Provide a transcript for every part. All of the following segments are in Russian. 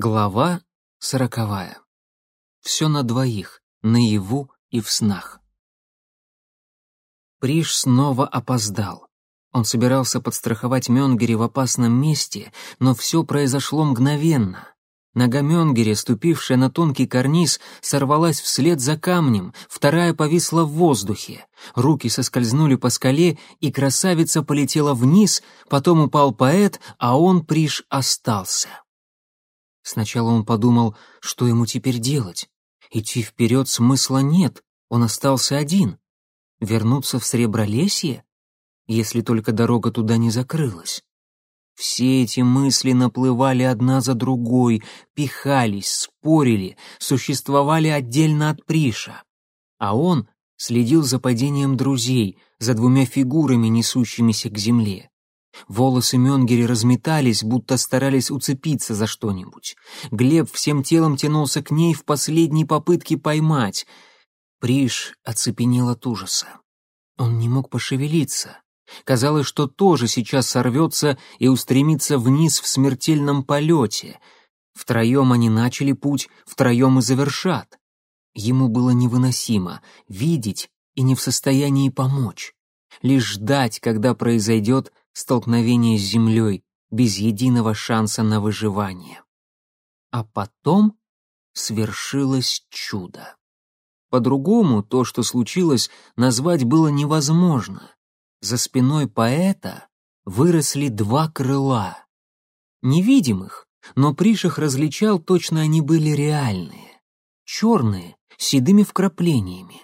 Глава сороковая. Все на двоих, наяву и в снах. Приш снова опоздал. Он собирался подстраховать Мёнгере в опасном месте, но все произошло мгновенно. Нога Мёнгере, ступившая на тонкий карниз, сорвалась вслед за камнем, вторая повисла в воздухе. Руки соскользнули по скале, и красавица полетела вниз, потом упал поэт, а он, Приш, остался. Сначала он подумал, что ему теперь делать. Идти вперед смысла нет, он остался один. Вернуться в Сребролесье? Если только дорога туда не закрылась. Все эти мысли наплывали одна за другой, пихались, спорили, существовали отдельно от Приша. А он следил за падением друзей, за двумя фигурами, несущимися к земле. Волосы Мёнгери разметались, будто старались уцепиться за что-нибудь. Глеб всем телом тянулся к ней в последней попытке поймать. Приш оцепенел от ужаса. Он не мог пошевелиться. Казалось, что тоже сейчас сорвется и устремится вниз в смертельном полете. Втроем они начали путь, втроем и завершат. Ему было невыносимо видеть и не в состоянии помочь. Лишь ждать, когда произойдет столкновение с землей, без единого шанса на выживание. А потом свершилось чудо. По-другому то, что случилось, назвать было невозможно. За спиной поэта выросли два крыла. Невидимых, но Приших различал, точно они были реальные. Черные, с седыми вкраплениями.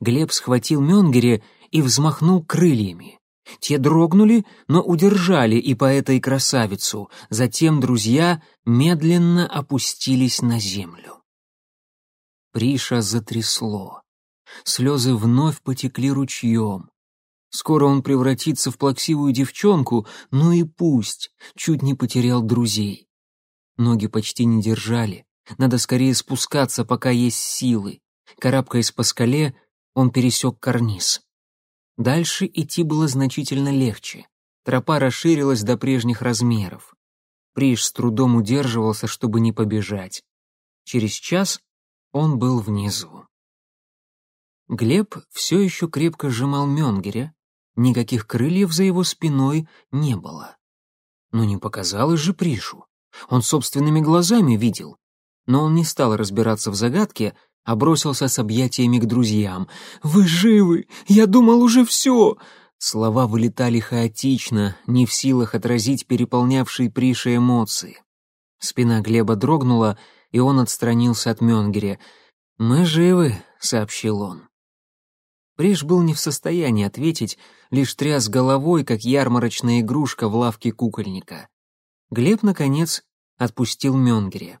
Глеб схватил Менгере и взмахнул крыльями. Те дрогнули, но удержали и поэта, и красавицу. Затем друзья медленно опустились на землю. Приша затрясло. Слезы вновь потекли ручьем. Скоро он превратится в плаксивую девчонку, ну и пусть, чуть не потерял друзей. Ноги почти не держали, надо скорее спускаться, пока есть силы. Карабкаясь по скале, он пересек карниз. Дальше идти было значительно легче. Тропа расширилась до прежних размеров. Приш с трудом удерживался, чтобы не побежать. Через час он был внизу. Глеб все еще крепко сжимал Менгеря, никаких крыльев за его спиной не было. Но не показалось же Пришу. Он собственными глазами видел. Но он не стал разбираться в загадке, а бросился с объятиями к друзьям. «Вы живы! Я думал уже все!» Слова вылетали хаотично, не в силах отразить переполнявшие Приши эмоции. Спина Глеба дрогнула, и он отстранился от Мёнгеря. «Мы живы», — сообщил он. Приш был не в состоянии ответить, лишь тряс головой, как ярмарочная игрушка в лавке кукольника. Глеб, наконец, отпустил Мёнгеря.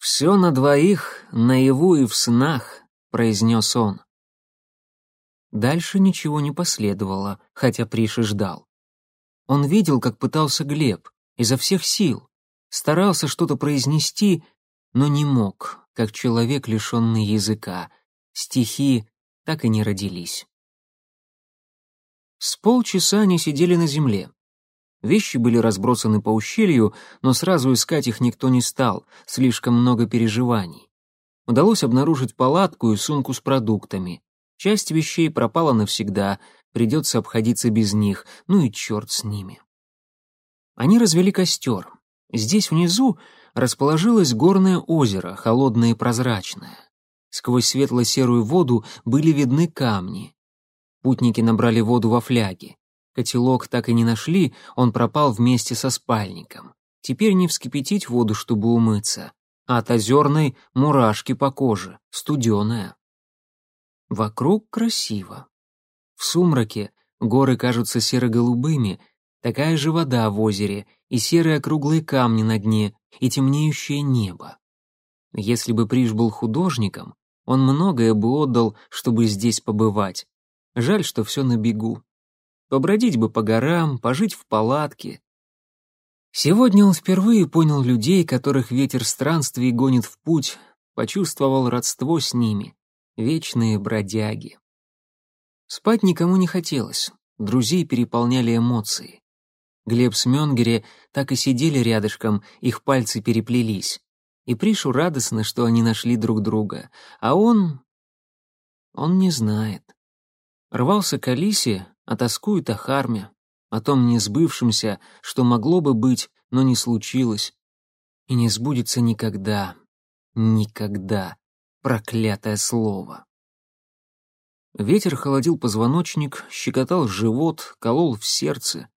«Все на двоих, наяву и в снах», — произнес он. Дальше ничего не последовало, хотя Приши ждал. Он видел, как пытался Глеб, изо всех сил, старался что-то произнести, но не мог, как человек, лишенный языка. Стихи так и не родились. С полчаса они сидели на земле. Вещи были разбросаны по ущелью, но сразу искать их никто не стал, слишком много переживаний. Удалось обнаружить палатку и сумку с продуктами. Часть вещей пропала навсегда, придется обходиться без них, ну и черт с ними. Они развели костер. Здесь внизу расположилось горное озеро, холодное и прозрачное. Сквозь светло-серую воду были видны камни. Путники набрали воду во фляги. Котелок так и не нашли, он пропал вместе со спальником. Теперь не вскипятить воду, чтобы умыться, а от озерной мурашки по коже, студеная. Вокруг красиво. В сумраке горы кажутся серо-голубыми, такая же вода в озере, и серые круглые камни на дне, и темнеющее небо. Если бы Приш был художником, он многое бы отдал, чтобы здесь побывать. Жаль, что все на бегу. Побродить бы по горам, пожить в палатке. Сегодня он впервые понял людей, которых ветер странствий гонит в путь, почувствовал родство с ними, вечные бродяги. Спать никому не хотелось, друзей переполняли эмоции. Глеб с Мёнгере так и сидели рядышком, их пальцы переплелись. И Пришу радостно, что они нашли друг друга. А он... он не знает. Рвался к Алисе, а тоскует о Харме, о том несбывшемся, что могло бы быть, но не случилось. И не сбудется никогда. Никогда. Проклятое слово. Ветер холодил позвоночник, щекотал живот, колол в сердце.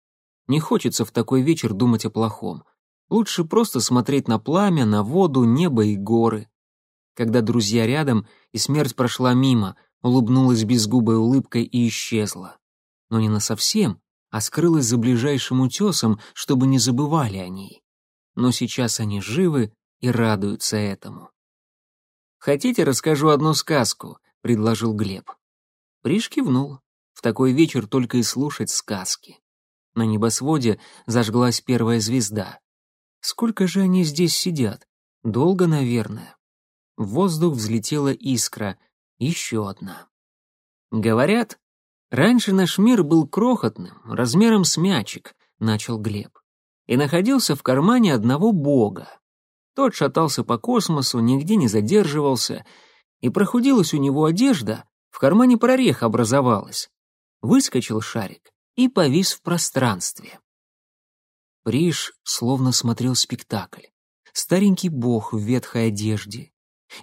Не хочется в такой вечер думать о плохом. Лучше просто смотреть на пламя, на воду, небо и горы. Когда друзья рядом, и смерть прошла мимо, улыбнулась безгубой улыбкой и исчезла. Но не насовсем, а скрылась за ближайшим утесом, чтобы не забывали о ней. Но сейчас они живы и радуются этому. «Хотите, расскажу одну сказку?» — предложил Глеб. Приш кивнул. В такой вечер только и слушать сказки. На небосводе зажглась первая звезда. Сколько же они здесь сидят? Долго, наверное. В воздух взлетела искра. Еще одна. Говорят, раньше наш мир был крохотным, размером с мячик, начал Глеб, и находился в кармане одного бога. Тот шатался по космосу, нигде не задерживался, и прохудилась у него одежда, в кармане прореха образовалась. Выскочил шарик и повис в пространстве. Приш словно смотрел спектакль. Старенький бог в ветхой одежде.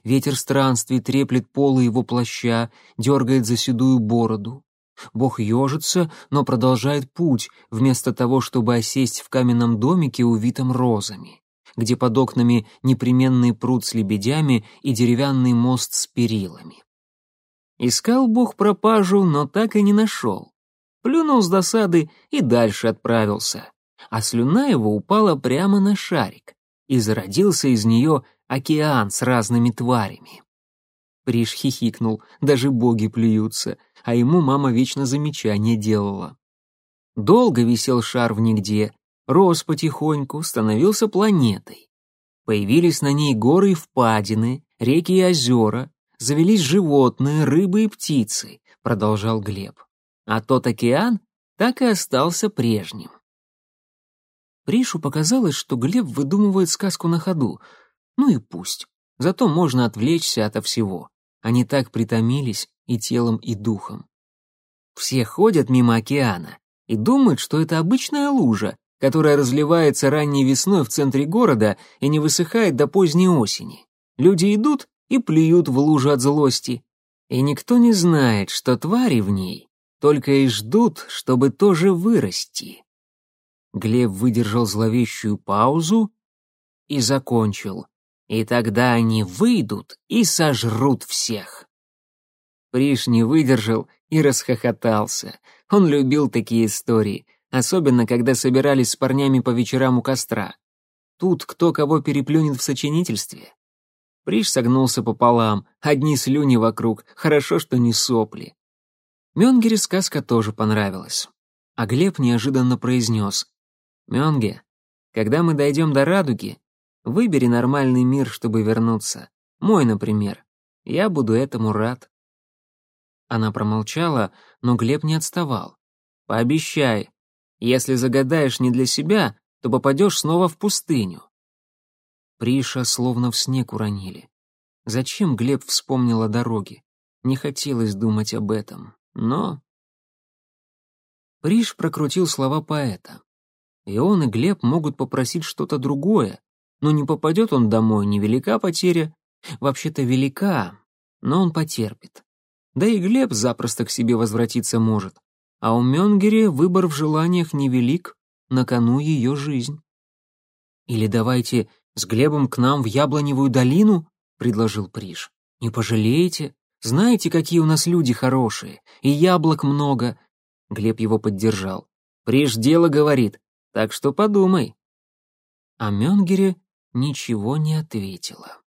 Ветер странствий треплет полы его плаща, дергает за седую бороду. Бог ежится, но продолжает путь, вместо того, чтобы осесть в каменном домике, увитом розами, где под окнами непременный пруд с лебедями и деревянный мост с перилами. Искал Бог пропажу, но так и не нашел. Плюнул с досады и дальше отправился. А слюна его упала прямо на шарик, и зародился из нее океан с разными тварями. Приш хихикнул, даже боги плюются, а ему мама вечно замечания делала. Долго висел шар в нигде, рос потихоньку, становился планетой. Появились на ней горы и впадины, реки и озера, завелись животные, рыбы и птицы, продолжал Глеб. А тот океан так и остался прежним. Пришу показалось, что Глеб выдумывает сказку на ходу. Ну и пусть. Зато можно отвлечься ото всего. Они так притомились и телом, и духом. Все ходят мимо океана и думают, что это обычная лужа, которая разливается ранней весной в центре города и не высыхает до поздней осени. Люди идут и плюют в лужу от злости. И никто не знает, что твари в ней только и ждут, чтобы тоже вырасти. Глеб выдержал зловещую паузу и закончил. И тогда они выйдут и сожрут всех. Приш не выдержал и расхохотался. Он любил такие истории, особенно когда собирались с парнями по вечерам у костра. Тут кто кого переплюнет в сочинительстве. Приш согнулся пополам, одни слюни вокруг, хорошо, что не сопли. Мёнгере сказка тоже понравилась. А Глеб неожиданно произнес. «Мёнге, когда мы дойдем до радуги, выбери нормальный мир, чтобы вернуться. Мой, например. Я буду этому рад». Она промолчала, но Глеб не отставал. «Пообещай, если загадаешь не для себя, то попадешь снова в пустыню. Приша словно в снег уронили. Зачем Глеб вспомнил о дороге? Не хотелось думать об этом, но... Приш прокрутил слова поэта. И он, и Глеб могут попросить что-то другое, но не попадет он домой, невелика потеря. Вообще-то велика, но он потерпит. Да и Глеб запросто к себе возвратиться может. А у Мёнгере выбор в желаниях невелик, на кону ее жизнь. Или давайте с Глебом к нам в Яблоневую долину?» — предложил Приш. «Не пожалеете? Знаете, какие у нас люди хорошие, и яблок много». Глеб его поддержал. «Приш дело говорит, так что подумай». А Мёнгере ничего не ответила.